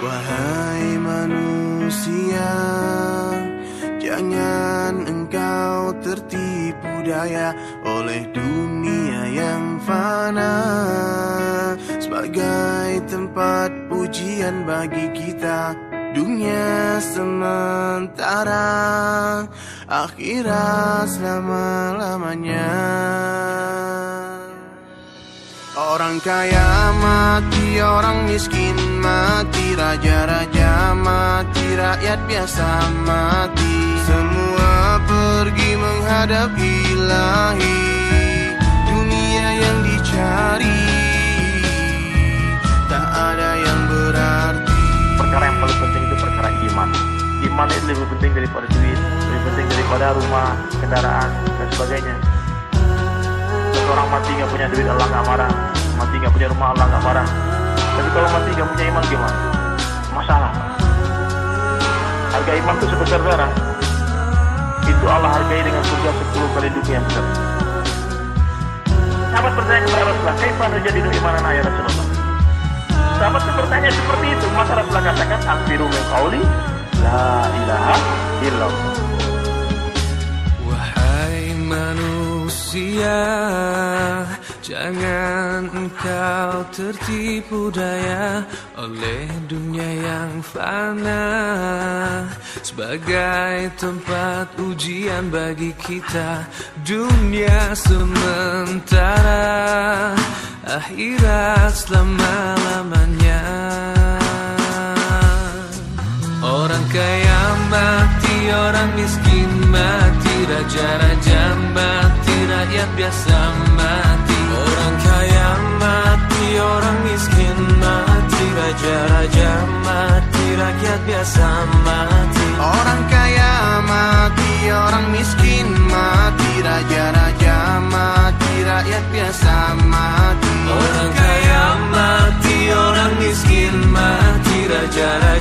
Wahai manusia Jangan engkau tertipu daya Oleh dunia yang fana. Sebagai tempat ujian bagi kita Dunia sementara Akhirat selama-lamanya Orang kaya mati, orang miskin mati Raja-raja mati, rakyat biasa mati. Semua pergi menghadap ilahi Dunia yang dicari. Tak ada yang berarti perkara yang paling penting itu perkara iman. Iman itu lebih penting daripada duit lebih penting daripada rumah kendaraan dan sebagainya seorang mati nggak punya duit Allah nggak marah. Mati nggak punya rumah Allah nggak marah. Tapi kalau mati nggak punya iman gimana? Masalah. Harga iman itu sebesar darah. Itu Allah hargai dengan surga 10 kali dunia yang besar. Sahabat bertanya kepada Rasulullah kaifan terjadi imanan ya Rasulullah? Sahabat itu bertanya seperti itu. Maka Rasulullah katakan akhiru min la ilaha illallah Jangan engkau tertipu daya Oleh dunia yang fana. Sebagai tempat ujian bagi kita Dunia sementara. Akhirat selama-lamanya. Orang kaya mati, orang miskin mati Raja-raja mati, rakyat biasa. mati rakyat biasa mati. Orang kaya mati, orang miskin mati Raja-raja